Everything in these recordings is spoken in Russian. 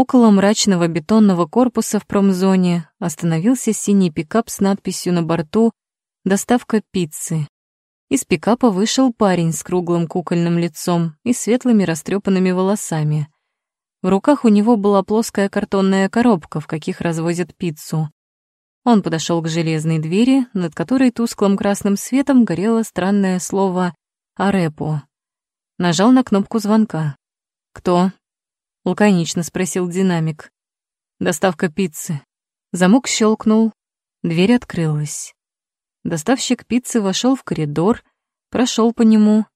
Около мрачного бетонного корпуса в промзоне остановился синий пикап с надписью на борту «Доставка пиццы». Из пикапа вышел парень с круглым кукольным лицом и светлыми растрепанными волосами. В руках у него была плоская картонная коробка, в каких развозят пиццу. Он подошел к железной двери, над которой тусклым красным светом горело странное слово «Арепо». Нажал на кнопку звонка. «Кто?» — лаконично спросил динамик. «Доставка пиццы». Замок щелкнул, дверь открылась. Доставщик пиццы вошел в коридор, прошел по нему,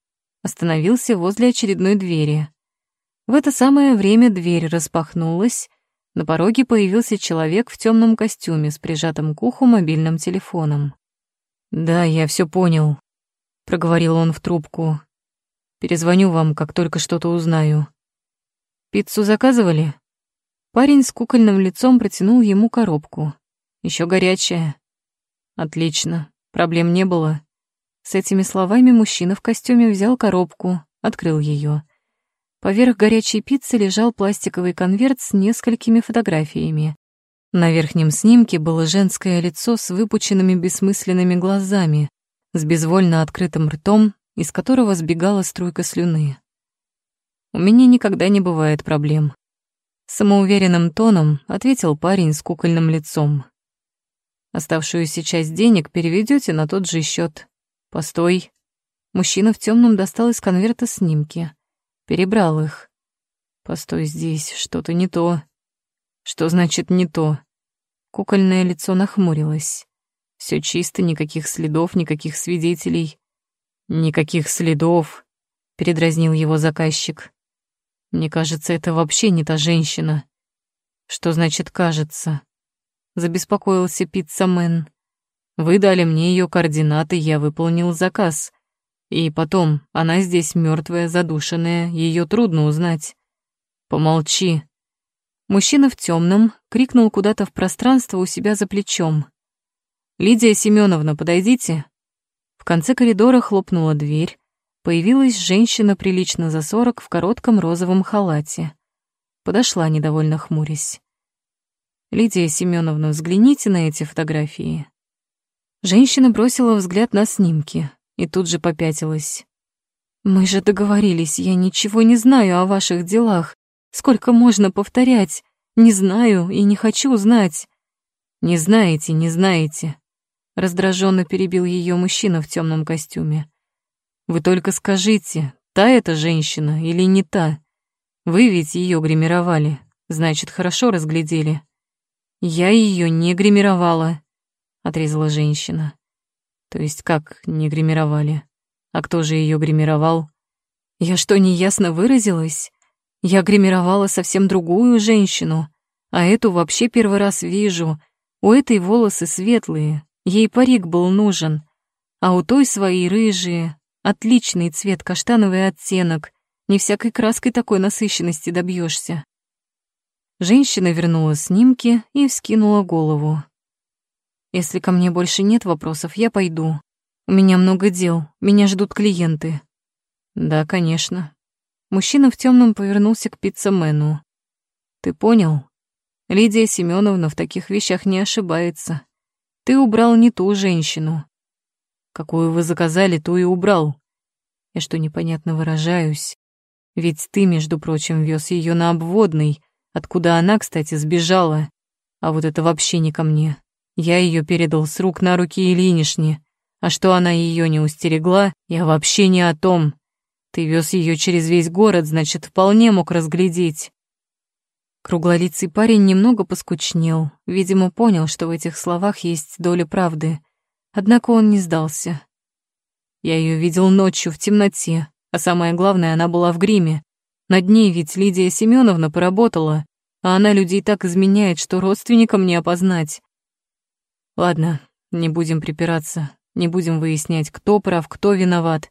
остановился возле очередной двери. В это самое время дверь распахнулась, на пороге появился человек в темном костюме с прижатым к уху мобильным телефоном. «Да, я все понял», — проговорил он в трубку. «Перезвоню вам, как только что-то узнаю». «Пиццу заказывали?» Парень с кукольным лицом протянул ему коробку. Еще горячая». «Отлично, проблем не было». С этими словами мужчина в костюме взял коробку, открыл ее. Поверх горячей пиццы лежал пластиковый конверт с несколькими фотографиями. На верхнем снимке было женское лицо с выпученными бессмысленными глазами, с безвольно открытым ртом, из которого сбегала струйка слюны. «У меня никогда не бывает проблем», — самоуверенным тоном ответил парень с кукольным лицом. «Оставшуюся часть денег переведете на тот же счет. Постой». Мужчина в темном достал из конверта снимки перебрал их. Постой здесь, что-то не то. Что значит не то? Кукольное лицо нахмурилось. Все чисто, никаких следов, никаких свидетелей. Никаких следов, передразнил его заказчик. Мне кажется, это вообще не та женщина. Что значит кажется? Забеспокоился пиццамен. Вы дали мне ее координаты, я выполнил заказ. И потом, она здесь мертвая, задушенная, ее трудно узнать. Помолчи. Мужчина в темном крикнул куда-то в пространство у себя за плечом. Лидия Семеновна, подойдите. В конце коридора хлопнула дверь. Появилась женщина прилично за сорок в коротком розовом халате. Подошла, недовольно хмурясь. Лидия Семеновна, взгляните на эти фотографии. Женщина бросила взгляд на снимки и тут же попятилась. «Мы же договорились, я ничего не знаю о ваших делах. Сколько можно повторять? Не знаю и не хочу знать». «Не знаете, не знаете», — раздраженно перебил ее мужчина в темном костюме. «Вы только скажите, та эта женщина или не та? Вы ведь ее гримировали, значит, хорошо разглядели». «Я ее не гримировала», — отрезала женщина. То есть как не гримировали? А кто же ее гримировал? Я что, неясно выразилась? Я гримировала совсем другую женщину, а эту вообще первый раз вижу. У этой волосы светлые, ей парик был нужен, а у той свои рыжие, отличный цвет, каштановый оттенок. Не всякой краской такой насыщенности добьешься. Женщина вернула снимки и вскинула голову. Если ко мне больше нет вопросов, я пойду. У меня много дел, меня ждут клиенты. Да, конечно. Мужчина в темном повернулся к пиццамену. Ты понял? Лидия Семеновна в таких вещах не ошибается. Ты убрал не ту женщину. Какую вы заказали, ту и убрал. Я что, непонятно выражаюсь? Ведь ты, между прочим, вез ее на обводный, откуда она, кстати, сбежала. А вот это вообще не ко мне. Я ее передал с рук на руки Ильинишне, а что она ее не устерегла, я вообще не о том. Ты вез ее через весь город, значит, вполне мог разглядеть. Круглолицый парень немного поскучнел, видимо, понял, что в этих словах есть доля правды. Однако он не сдался. Я ее видел ночью в темноте, а самое главное, она была в гриме. Над ней ведь Лидия Семеновна поработала, а она людей так изменяет, что родственникам не опознать. Ладно, не будем припираться, не будем выяснять, кто прав, кто виноват.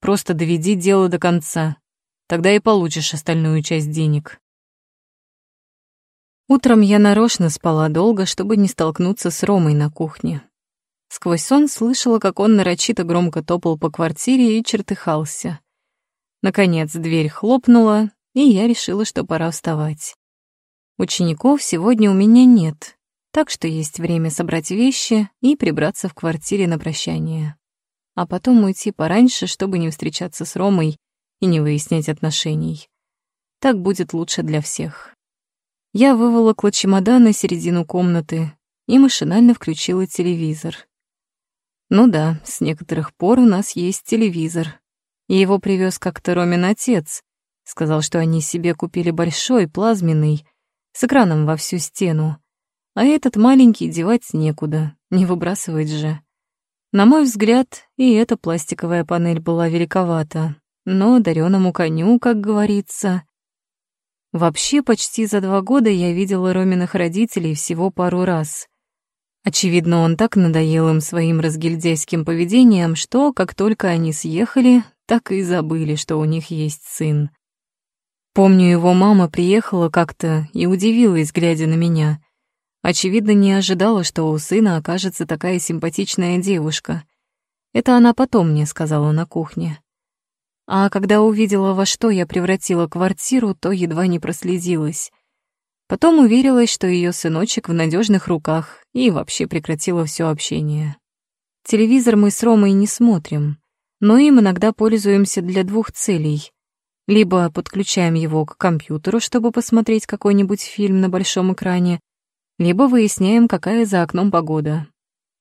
Просто доведи дело до конца. Тогда и получишь остальную часть денег. Утром я нарочно спала долго, чтобы не столкнуться с Ромой на кухне. Сквозь сон слышала, как он нарочито громко топал по квартире и чертыхался. Наконец дверь хлопнула, и я решила, что пора вставать. Учеников сегодня у меня нет, так что есть время собрать вещи и прибраться в квартире на прощание. А потом уйти пораньше, чтобы не встречаться с Ромой и не выяснять отношений. Так будет лучше для всех. Я выволокла чемодан на середину комнаты и машинально включила телевизор. Ну да, с некоторых пор у нас есть телевизор. Его привез как-то Ромин отец. Сказал, что они себе купили большой, плазменный, с экраном во всю стену. А этот маленький девать некуда, не выбрасывать же. На мой взгляд, и эта пластиковая панель была великовата, но дареному коню, как говорится. Вообще, почти за два года я видела Роминых родителей всего пару раз. Очевидно, он так надоел им своим разгильдяйским поведением, что, как только они съехали, так и забыли, что у них есть сын. Помню, его мама приехала как-то и удивилась, глядя на меня. Очевидно, не ожидала, что у сына окажется такая симпатичная девушка. Это она потом мне сказала на кухне. А когда увидела, во что я превратила квартиру, то едва не прослезилась. Потом уверилась, что ее сыночек в надежных руках, и вообще прекратила все общение. Телевизор мы с Ромой не смотрим, но им иногда пользуемся для двух целей. Либо подключаем его к компьютеру, чтобы посмотреть какой-нибудь фильм на большом экране, либо выясняем, какая за окном погода.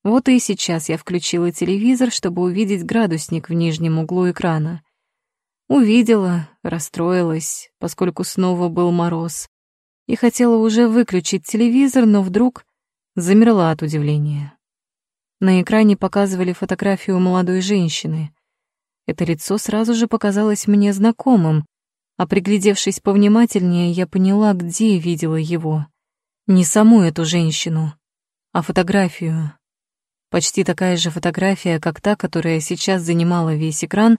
Вот и сейчас я включила телевизор, чтобы увидеть градусник в нижнем углу экрана. Увидела, расстроилась, поскольку снова был мороз, и хотела уже выключить телевизор, но вдруг замерла от удивления. На экране показывали фотографию молодой женщины. Это лицо сразу же показалось мне знакомым, а приглядевшись повнимательнее, я поняла, где видела его. Не саму эту женщину, а фотографию. Почти такая же фотография, как та, которая сейчас занимала весь экран,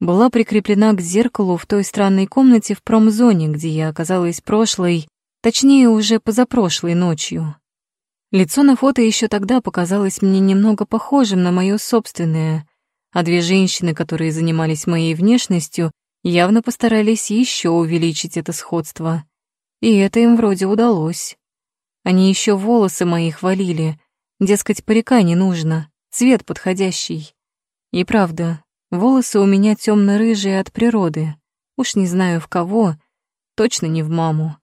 была прикреплена к зеркалу в той странной комнате в промзоне, где я оказалась прошлой, точнее, уже позапрошлой ночью. Лицо на фото еще тогда показалось мне немного похожим на мое собственное, а две женщины, которые занимались моей внешностью, явно постарались еще увеличить это сходство. И это им вроде удалось. Они еще волосы мои хвалили, дескать, парика не нужно, цвет подходящий. И правда, волосы у меня темно-рыжие от природы. Уж не знаю в кого, точно не в маму.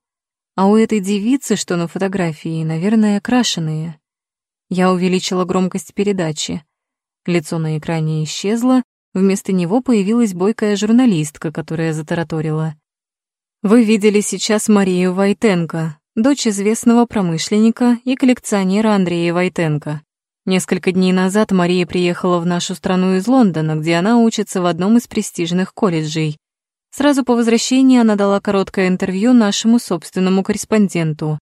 А у этой девицы, что на фотографии, наверное, окрашенные. Я увеличила громкость передачи. Лицо на экране исчезло, вместо него появилась бойкая журналистка, которая затараторила. «Вы видели сейчас Марию Войтенко, дочь известного промышленника и коллекционера Андрея Войтенко. Несколько дней назад Мария приехала в нашу страну из Лондона, где она учится в одном из престижных колледжей. Сразу по возвращении она дала короткое интервью нашему собственному корреспонденту.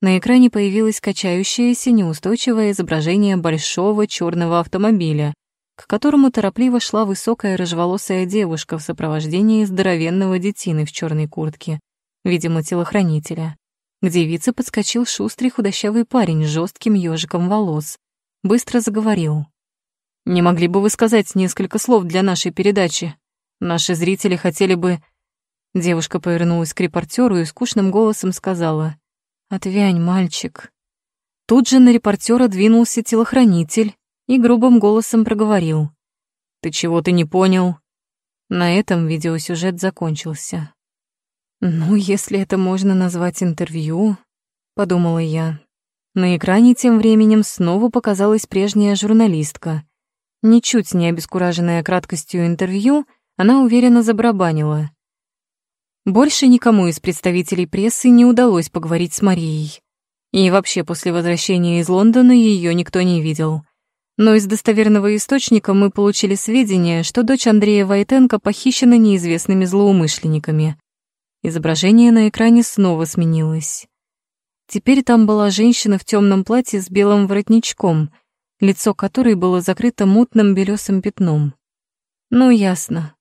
На экране появилось качающееся неустойчивое изображение большого черного автомобиля, к которому торопливо шла высокая рыжеволосая девушка в сопровождении здоровенного детины в черной куртке, видимо, телохранителя. К девице подскочил шустрый худощавый парень с жестким ежиком волос. Быстро заговорил. «Не могли бы вы сказать несколько слов для нашей передачи? Наши зрители хотели бы...» Девушка повернулась к репортеру и скучным голосом сказала. «Отвянь, мальчик». Тут же на репортера двинулся телохранитель и грубым голосом проговорил. «Ты чего-то не понял?» На этом видеосюжет закончился. «Ну, если это можно назвать интервью», — подумала я. На экране тем временем снова показалась прежняя журналистка. Ничуть не обескураженная краткостью интервью, она уверенно забарабанила. Больше никому из представителей прессы не удалось поговорить с Марией. И вообще после возвращения из Лондона ее никто не видел. Но из достоверного источника мы получили сведения, что дочь Андрея Войтенко похищена неизвестными злоумышленниками. Изображение на экране снова сменилось. Теперь там была женщина в темном платье с белым воротничком, лицо которой было закрыто мутным белесым пятном. Ну, ясно.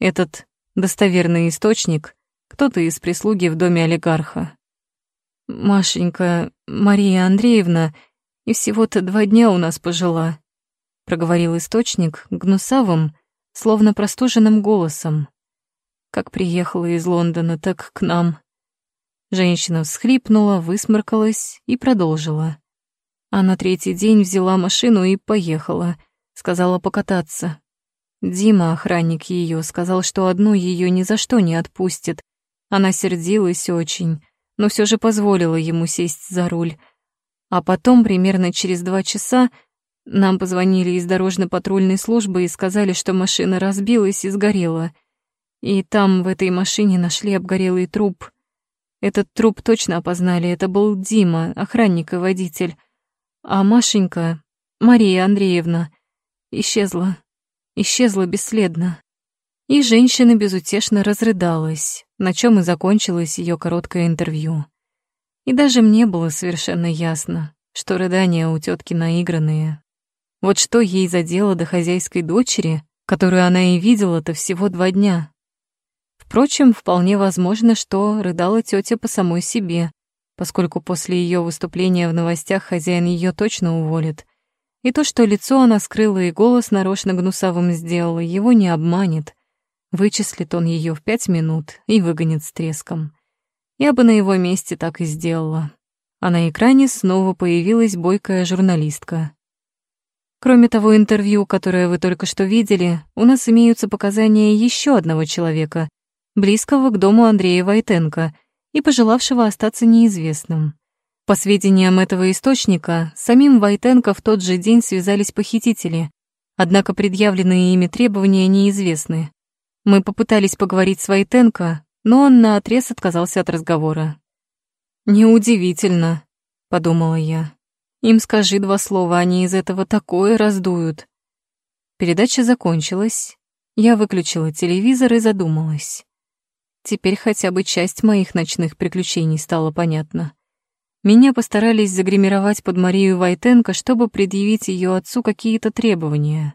Этот достоверный источник кто-то из прислуги в доме олигарха. «Машенька, Мария Андреевна, и всего-то два дня у нас пожила», — проговорил источник гнусавым, словно простуженным голосом. «Как приехала из Лондона, так к нам». Женщина всхлипнула, высморкалась и продолжила. А на третий день взяла машину и поехала. Сказала покататься. Дима, охранник ее, сказал, что одну ее ни за что не отпустит. Она сердилась очень, но все же позволила ему сесть за руль. А потом, примерно через два часа, нам позвонили из дорожно-патрульной службы и сказали, что машина разбилась и сгорела. И там, в этой машине, нашли обгорелый труп. Этот труп точно опознали, это был Дима, охранник и водитель. А Машенька, Мария Андреевна, исчезла. Исчезла бесследно. И женщина безутешно разрыдалась, на чем и закончилось ее короткое интервью. И даже мне было совершенно ясно, что рыдания у тетки наигранные. Вот что ей задело до хозяйской дочери, которую она и видела-то всего два дня. Впрочем, вполне возможно, что рыдала тетя по самой себе, поскольку после ее выступления в новостях хозяин ее точно уволит. И то, что лицо она скрыла и голос нарочно гнусавым сделала, его не обманет. Вычислит он ее в пять минут и выгонит с треском. Я бы на его месте так и сделала. А на экране снова появилась бойкая журналистка. Кроме того интервью, которое вы только что видели, у нас имеются показания еще одного человека, близкого к дому Андрея Войтенко, и пожелавшего остаться неизвестным. По сведениям этого источника, самим Войтенко в тот же день связались похитители, однако предъявленные ими требования неизвестны. Мы попытались поговорить с Войтенко, но он наотрез отказался от разговора. «Неудивительно», — подумала я. «Им скажи два слова, они из этого такое раздуют». Передача закончилась. Я выключила телевизор и задумалась. Теперь хотя бы часть моих ночных приключений стала понятна. Меня постарались загримировать под Марию Войтенко, чтобы предъявить ее отцу какие-то требования.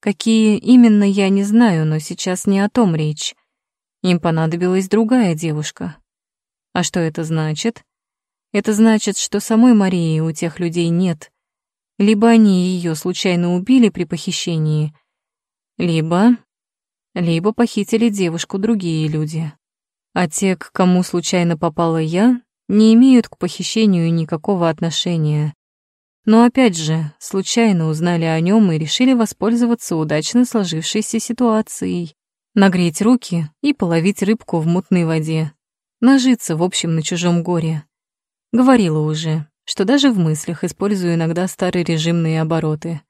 Какие именно, я не знаю, но сейчас не о том речь. Им понадобилась другая девушка. А что это значит? Это значит, что самой Марии у тех людей нет. Либо они ее случайно убили при похищении, либо... либо похитили девушку другие люди а те, к кому случайно попала я, не имеют к похищению никакого отношения. Но опять же, случайно узнали о нем и решили воспользоваться удачно сложившейся ситуацией, нагреть руки и половить рыбку в мутной воде, нажиться, в общем, на чужом горе. Говорила уже, что даже в мыслях использую иногда старые режимные обороты.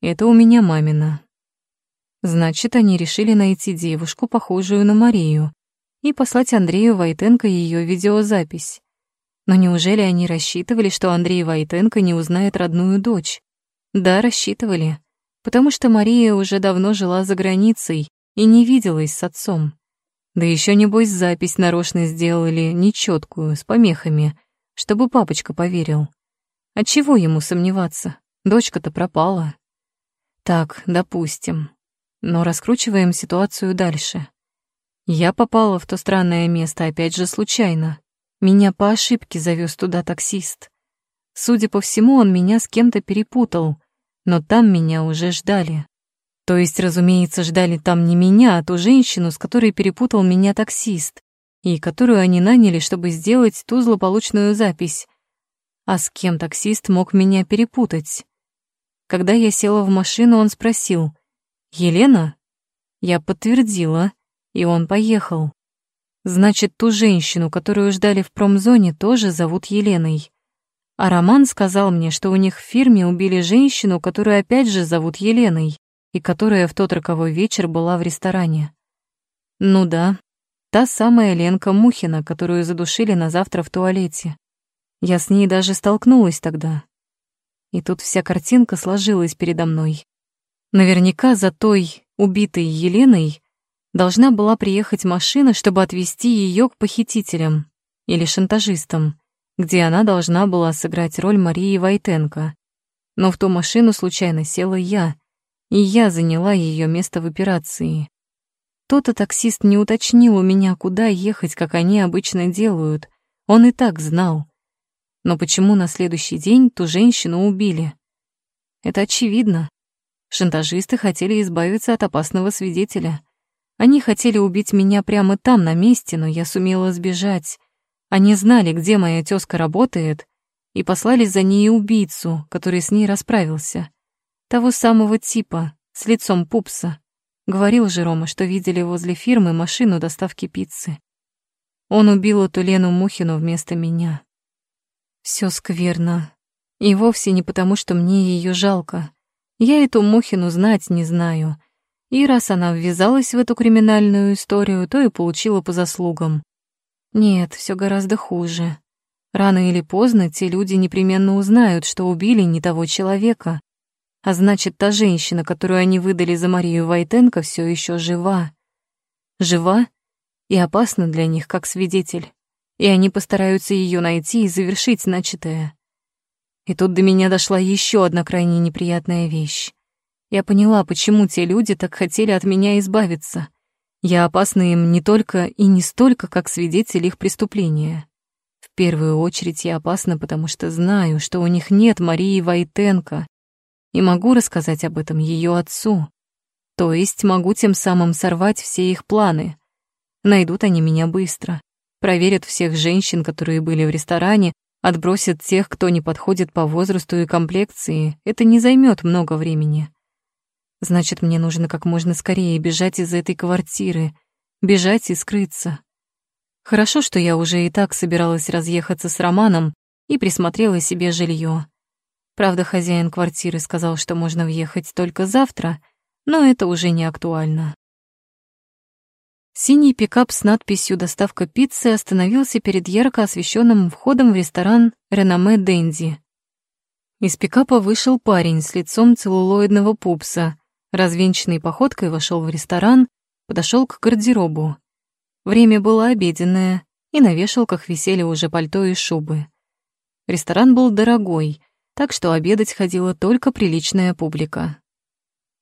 Это у меня мамина. Значит, они решили найти девушку, похожую на Марию, и послать Андрею Войтенко ее видеозапись. Но неужели они рассчитывали, что Андрей Войтенко не узнает родную дочь? Да, рассчитывали, потому что Мария уже давно жила за границей и не виделась с отцом. Да еще небось запись нарочно сделали нечеткую, с помехами, чтобы папочка поверил. А чего ему сомневаться? Дочка-то пропала. Так, допустим. Но раскручиваем ситуацию дальше. Я попала в то странное место опять же случайно. Меня по ошибке завез туда таксист. Судя по всему, он меня с кем-то перепутал, но там меня уже ждали. То есть, разумеется, ждали там не меня, а ту женщину, с которой перепутал меня таксист, и которую они наняли, чтобы сделать ту злополучную запись. А с кем таксист мог меня перепутать? Когда я села в машину, он спросил, «Елена?» Я подтвердила и он поехал. Значит, ту женщину, которую ждали в промзоне, тоже зовут Еленой. А Роман сказал мне, что у них в фирме убили женщину, которую опять же зовут Еленой, и которая в тот роковой вечер была в ресторане. Ну да, та самая Ленка Мухина, которую задушили на завтра в туалете. Я с ней даже столкнулась тогда. И тут вся картинка сложилась передо мной. Наверняка за той убитой Еленой должна была приехать машина, чтобы отвезти ее к похитителям или шантажистам, где она должна была сыграть роль Марии Войтенко. Но в ту машину случайно села я, и я заняла ее место в операции. Тот-то таксист не уточнил у меня, куда ехать, как они обычно делают. Он и так знал. Но почему на следующий день ту женщину убили? Это очевидно. Шантажисты хотели избавиться от опасного свидетеля — они хотели убить меня прямо там, на месте, но я сумела сбежать. Они знали, где моя тёзка работает, и послали за ней убийцу, который с ней расправился. Того самого типа, с лицом пупса. Говорил же Рома, что видели возле фирмы машину доставки пиццы. Он убил эту Лену Мухину вместо меня. Всё скверно. И вовсе не потому, что мне её жалко. Я эту Мухину знать не знаю. И раз она ввязалась в эту криминальную историю, то и получила по заслугам. Нет, всё гораздо хуже. Рано или поздно те люди непременно узнают, что убили не того человека. А значит, та женщина, которую они выдали за Марию Войтенко, все еще жива. Жива и опасна для них, как свидетель. И они постараются ее найти и завершить начатое. И тут до меня дошла еще одна крайне неприятная вещь. Я поняла, почему те люди так хотели от меня избавиться. Я опасна им не только и не столько, как свидетель их преступления. В первую очередь я опасна, потому что знаю, что у них нет Марии Войтенко, и могу рассказать об этом ее отцу. То есть могу тем самым сорвать все их планы. Найдут они меня быстро, проверят всех женщин, которые были в ресторане, отбросят тех, кто не подходит по возрасту и комплекции. Это не займет много времени. Значит, мне нужно как можно скорее бежать из этой квартиры, бежать и скрыться. Хорошо, что я уже и так собиралась разъехаться с Романом и присмотрела себе жилье. Правда, хозяин квартиры сказал, что можно въехать только завтра, но это уже не актуально. Синий пикап с надписью «Доставка пиццы» остановился перед ярко освещенным входом в ресторан «Реноме Дэнди». Из пикапа вышел парень с лицом целлулоидного пупса, развенчанной походкой вошел в ресторан, подошел к гардеробу. Время было обеденное, и на вешалках висели уже пальто и шубы. Ресторан был дорогой, так что обедать ходила только приличная публика.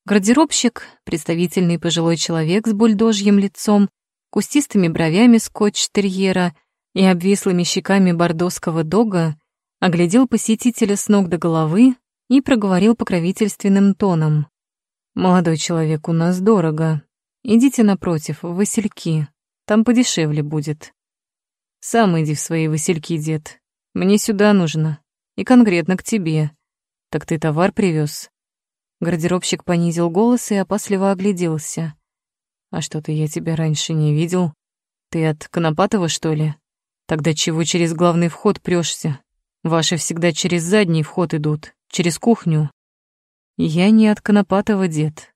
Гардеробщик, представительный пожилой человек с бульдожьим лицом, кустистыми бровями скотч-терьера и обвислыми щеками бордоского дога, оглядел посетителя с ног до головы и проговорил покровительственным тоном. «Молодой человек, у нас дорого. Идите напротив, в Васильки. Там подешевле будет. Сам иди в свои васильки, дед. Мне сюда нужно. И конкретно к тебе. Так ты товар привез. Гардеробщик понизил голос и опасливо огляделся. А что-то я тебя раньше не видел. Ты от Конопатова, что ли? Тогда чего через главный вход прёшься? Ваши всегда через задний вход идут, через кухню. Я не от Конопатова, дед.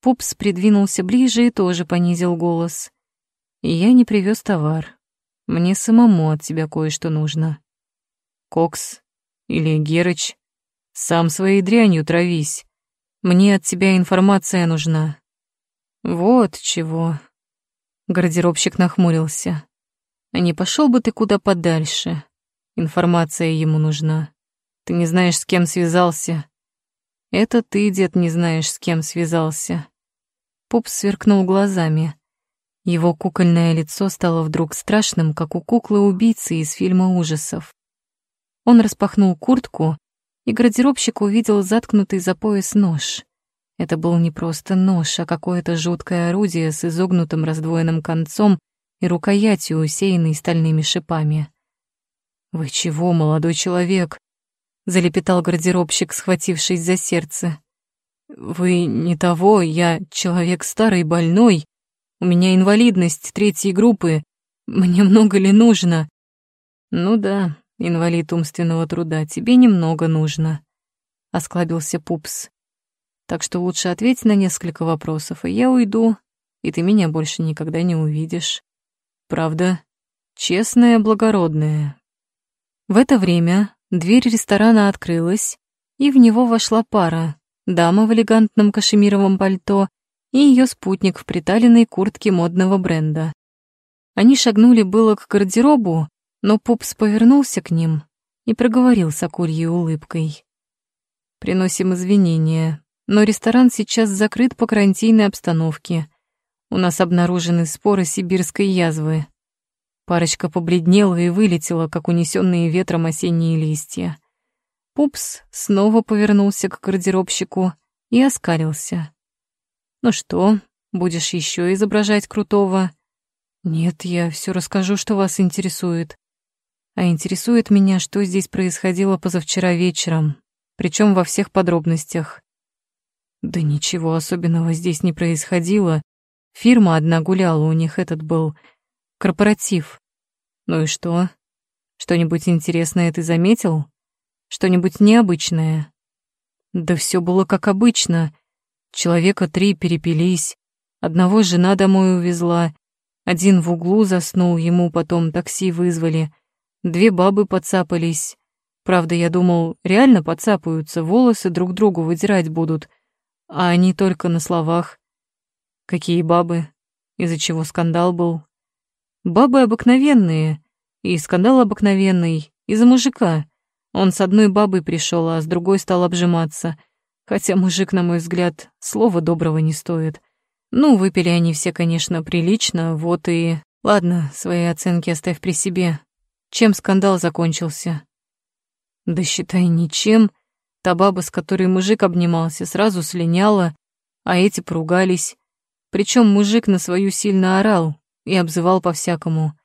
Пупс придвинулся ближе и тоже понизил голос. Я не привез товар. Мне самому от тебя кое-что нужно. Кокс или Герыч, сам своей дрянью травись. Мне от тебя информация нужна. Вот чего. Гардеробщик нахмурился. Не пошел бы ты куда подальше. Информация ему нужна. Ты не знаешь, с кем связался. Это ты, дед, не знаешь, с кем связался. Пуп сверкнул глазами. Его кукольное лицо стало вдруг страшным, как у куклы-убийцы из фильма ужасов. Он распахнул куртку, и гардеробщик увидел заткнутый за пояс нож. Это был не просто нож, а какое-то жуткое орудие с изогнутым раздвоенным концом и рукоятью, усеянной стальными шипами. «Вы чего, молодой человек?» — залепетал гардеробщик, схватившись за сердце. «Вы не того, я человек старый, больной, у меня инвалидность третьей группы. Мне много ли нужно? Ну да, инвалид умственного труда, тебе немного нужно. Осклабился Пупс. Так что лучше ответь на несколько вопросов, и я уйду, и ты меня больше никогда не увидишь. Правда? Честная, благородная. В это время дверь ресторана открылась, и в него вошла пара. Дама в элегантном кашемировом пальто и ее спутник в приталенной куртке модного бренда. Они шагнули было к гардеробу, но Пупс повернулся к ним и проговорил с акульей улыбкой. «Приносим извинения, но ресторан сейчас закрыт по карантинной обстановке. У нас обнаружены споры сибирской язвы. Парочка побледнела и вылетела, как унесенные ветром осенние листья. Пупс снова повернулся к гардеробщику и оскалился. Ну что, будешь еще изображать крутого? Нет, я все расскажу, что вас интересует. А интересует меня, что здесь происходило позавчера вечером, причем во всех подробностях. Да ничего особенного здесь не происходило. Фирма одна гуляла, у них этот был корпоратив. Ну и что? Что-нибудь интересное ты заметил? Что-нибудь необычное? Да все было как обычно. Человека три перепились. Одного жена домой увезла. Один в углу заснул, ему потом такси вызвали. Две бабы подцапались. Правда, я думал, реально подцапаются, волосы друг другу выдирать будут. А они только на словах. Какие бабы? Из-за чего скандал был? Бабы обыкновенные. И скандал обыкновенный. Из-за мужика. Он с одной бабой пришел, а с другой стал обжиматься. Хотя мужик, на мой взгляд, слова доброго не стоит. Ну, выпили они все, конечно, прилично, вот и... Ладно, свои оценки оставь при себе. Чем скандал закончился? Да считай, ничем. Та баба, с которой мужик обнимался, сразу слиняла, а эти поругались. Причем мужик на свою сильно орал и обзывал по-всякому.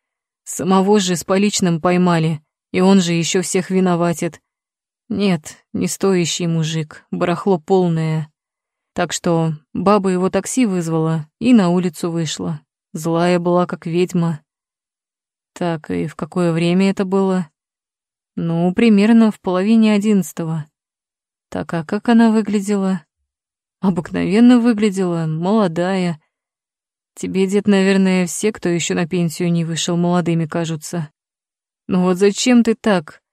Самого же с поличным поймали, и он же еще всех виноватит. Нет, не стоящий мужик, барахло полное. Так что баба его такси вызвала и на улицу вышла. Злая была, как ведьма. Так, и в какое время это было? Ну, примерно в половине одиннадцатого. Так, а как она выглядела? Обыкновенно выглядела, молодая. Тебе, дед, наверное, все, кто еще на пенсию не вышел, молодыми кажутся. Ну вот зачем ты так?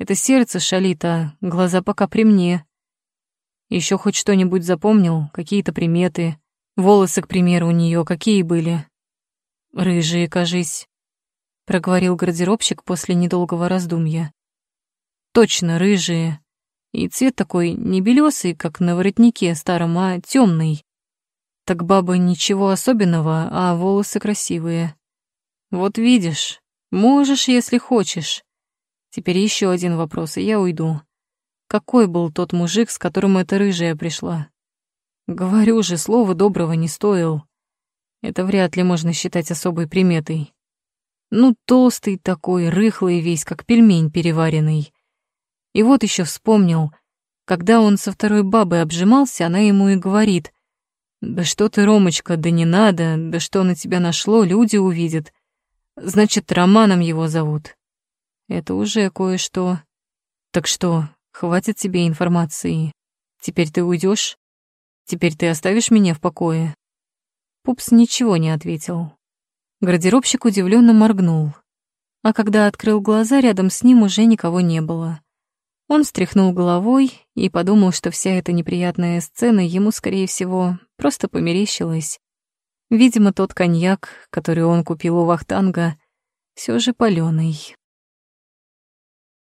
Это сердце шалит, а глаза пока при мне. Еще хоть что-нибудь запомнил, какие-то приметы. Волосы, к примеру, у нее какие были? Рыжие, кажись, проговорил гардеробщик после недолгого раздумья. Точно, рыжие. И цвет такой не белесый, как на воротнике старом, а темный. Так баба ничего особенного, а волосы красивые. Вот видишь, можешь, если хочешь. Теперь еще один вопрос, и я уйду. Какой был тот мужик, с которым эта рыжая пришла? Говорю же, слова доброго не стоил. Это вряд ли можно считать особой приметой. Ну, толстый такой, рыхлый весь, как пельмень переваренный. И вот еще вспомнил, когда он со второй бабой обжимался, она ему и говорит, «Да что ты, Ромочка, да не надо, да что на тебя нашло, люди увидят. Значит, Романом его зовут». Это уже кое-что. Так что, Хватит тебе информации. Теперь ты уйдешь? Теперь ты оставишь меня в покое?» Пупс ничего не ответил. Гардеробщик удивленно моргнул. А когда открыл глаза, рядом с ним уже никого не было. Он встряхнул головой и подумал, что вся эта неприятная сцена ему, скорее всего, просто померещилась. Видимо, тот коньяк, который он купил у Вахтанга, все же палёный.